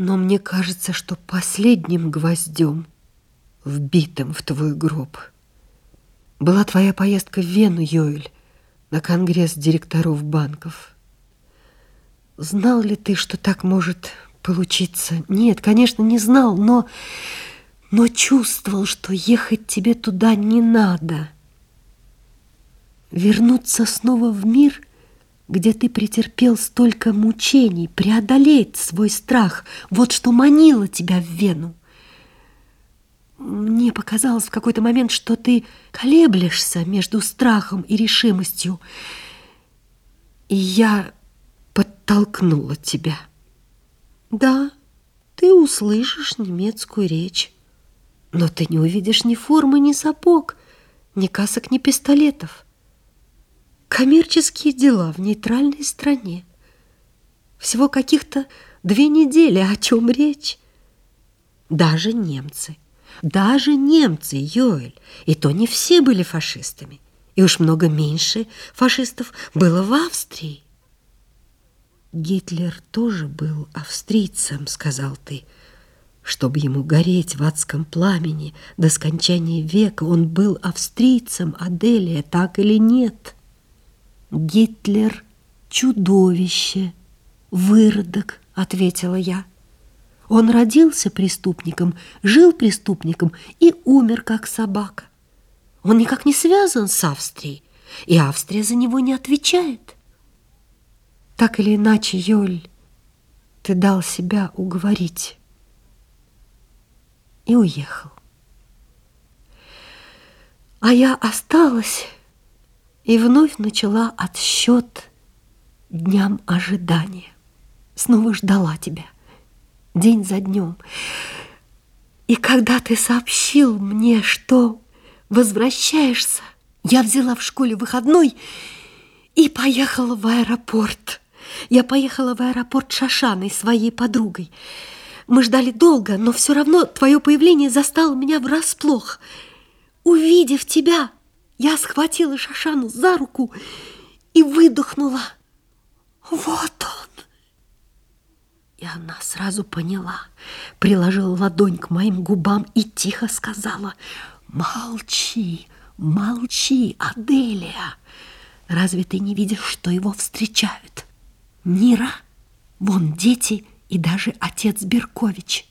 Но мне кажется, что последним гвоздем, вбитым в твой гроб, была твоя поездка в Вену, Йоэль, на конгресс директоров банков. Знал ли ты, что так может получиться? Нет, конечно, не знал, но, но чувствовал, что ехать тебе туда не надо. Вернуться снова в мир, где ты претерпел столько мучений, преодолеть свой страх, вот что манило тебя в Вену. Мне показалось в какой-то момент, что ты колеблешься между страхом и решимостью. И я подтолкнула тебя. Да, ты услышишь немецкую речь, но ты не увидишь ни формы, ни сапог, ни касок, ни пистолетов. Коммерческие дела в нейтральной стране. Всего каких-то две недели, о чем речь. Даже немцы – даже немцы, Йоэль, и то не все были фашистами. И уж много меньше фашистов было в Австрии. Гитлер тоже был австрийцем, сказал ты. Чтобы ему гореть в адском пламени до скончания века, он был австрийцем, Аделия, так или нет? Гитлер — чудовище, выродок, ответила я. Он родился преступником, жил преступником и умер, как собака. Он никак не связан с Австрией, и Австрия за него не отвечает. Так или иначе, Йоль, ты дал себя уговорить и уехал. А я осталась и вновь начала отсчет дням ожидания. Снова ждала тебя – день за днем. И когда ты сообщил мне, что возвращаешься, я взяла в школе выходной и поехала в аэропорт. Я поехала в аэропорт Шашаной, своей подругой. Мы ждали долго, но все равно твое появление застало меня врасплох. Увидев тебя, я схватила Шашану за руку и выдохнула. Вот он! И она сразу поняла, приложила ладонь к моим губам и тихо сказала «Молчи, молчи, Аделия! Разве ты не видишь, что его встречают? Нира, вон дети и даже отец Беркович».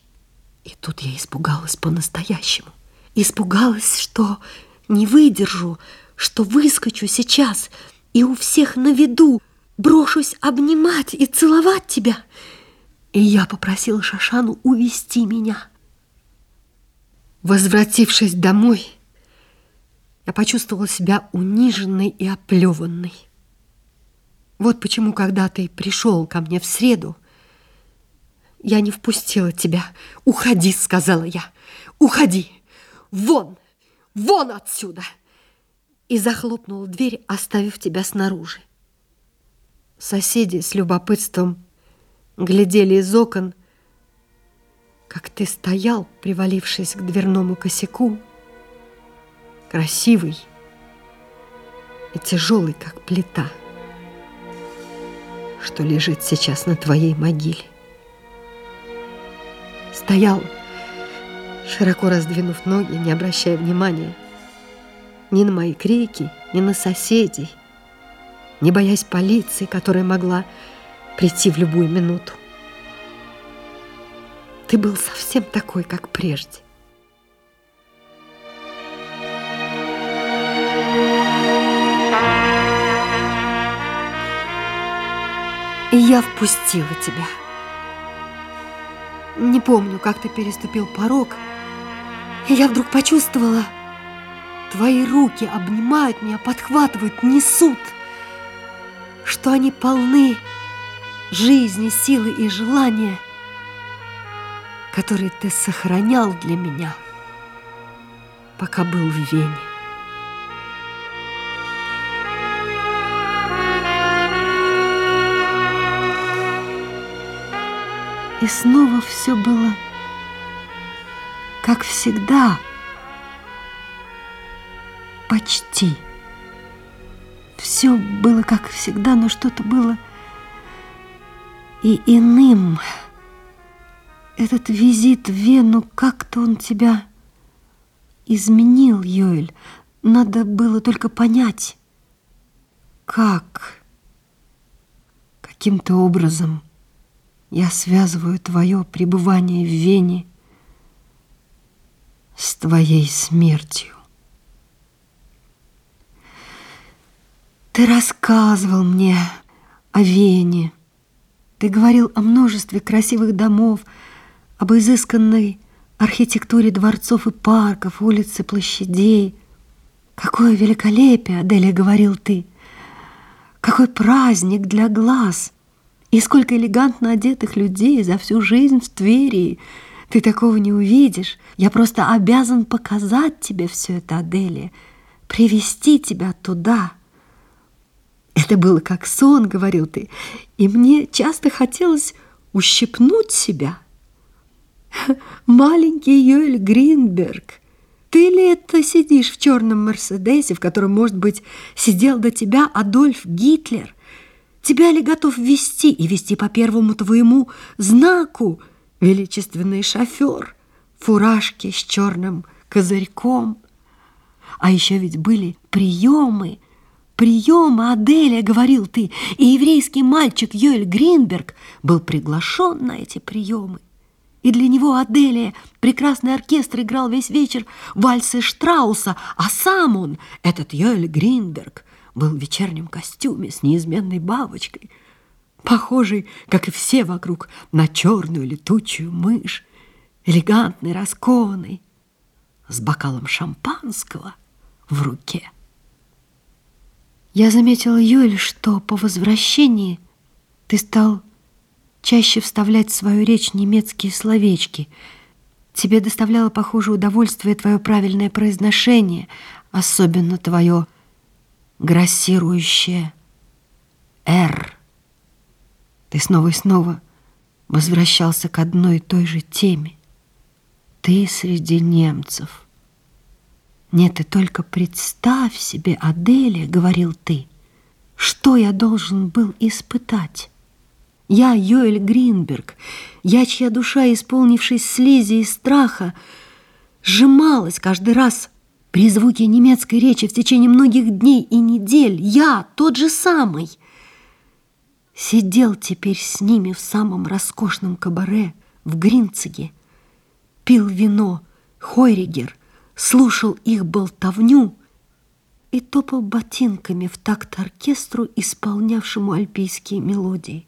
И тут я испугалась по-настоящему. Испугалась, что не выдержу, что выскочу сейчас и у всех на виду брошусь обнимать и целовать тебя – и я попросила Шашану увести меня. Возвратившись домой, я почувствовала себя униженной и оплеванной. Вот почему, когда ты пришел ко мне в среду, я не впустила тебя. «Уходи», — сказала я. «Уходи! Вон! Вон отсюда!» И захлопнула дверь, оставив тебя снаружи. Соседи с любопытством глядели из окон, как ты стоял, привалившись к дверному косяку, красивый и тяжелый, как плита, что лежит сейчас на твоей могиле. Стоял, широко раздвинув ноги, не обращая внимания ни на мои крики, ни на соседей, не боясь полиции, которая могла прийти в любую минуту. Ты был совсем такой, как прежде. И я впустила тебя. Не помню, как ты переступил порог, и я вдруг почувствовала, твои руки обнимают меня, подхватывают, несут, что они полны жизни, силы и желания, которые ты сохранял для меня, пока был в Вене. И снова все было как всегда, почти. Все было как всегда, но что-то было и иным, Этот визит в Вену, как-то он тебя изменил, Йоэль. Надо было только понять, как. Каким-то образом я связываю твое пребывание в Вене с твоей смертью. Ты рассказывал мне о Вене. Ты говорил о множестве красивых домов, об изысканной архитектуре дворцов и парков, улиц и площадей. Какое великолепие, Аделия, говорил ты. Какой праздник для глаз. И сколько элегантно одетых людей за всю жизнь в Твери. Ты такого не увидишь. Я просто обязан показать тебе все это, Аделия, привести тебя туда. Это было как сон, говорил ты, и мне часто хотелось ущипнуть себя. Маленький Йоэль Гринберг, ты ли это сидишь в черном Мерседесе, в котором, может быть, сидел до тебя Адольф Гитлер? Тебя ли готов вести и вести по первому твоему знаку, величественный шофер, фуражки с черным козырьком? А еще ведь были приемы, приемы, Аделия, говорил ты, и еврейский мальчик Йоэль Гринберг был приглашен на эти приемы. И для него Аделия, прекрасный оркестр, играл весь вечер вальсы Штрауса, а сам он, этот Йоэль Гринберг, был в вечернем костюме с неизменной бабочкой, похожий, как и все вокруг, на черную летучую мышь, элегантный, раскованный, с бокалом шампанского в руке. Я заметила, Юль, что по возвращении ты стал чаще вставлять в свою речь немецкие словечки. Тебе доставляло, похоже, удовольствие твое правильное произношение, особенно твое грассирующее «Р». Ты снова и снова возвращался к одной и той же теме. Ты среди немцев. Нет, ты только представь себе, Аделия, говорил ты, что я должен был испытать. Я Йоэль Гринберг, я, чья душа, исполнившись слизи и страха, сжималась каждый раз при звуке немецкой речи в течение многих дней и недель. Я, тот же самый, сидел теперь с ними в самом роскошном кабаре в Гринциге, пил вино, хойригер, слушал их болтовню и топал ботинками в такт оркестру, исполнявшему альпийские мелодии.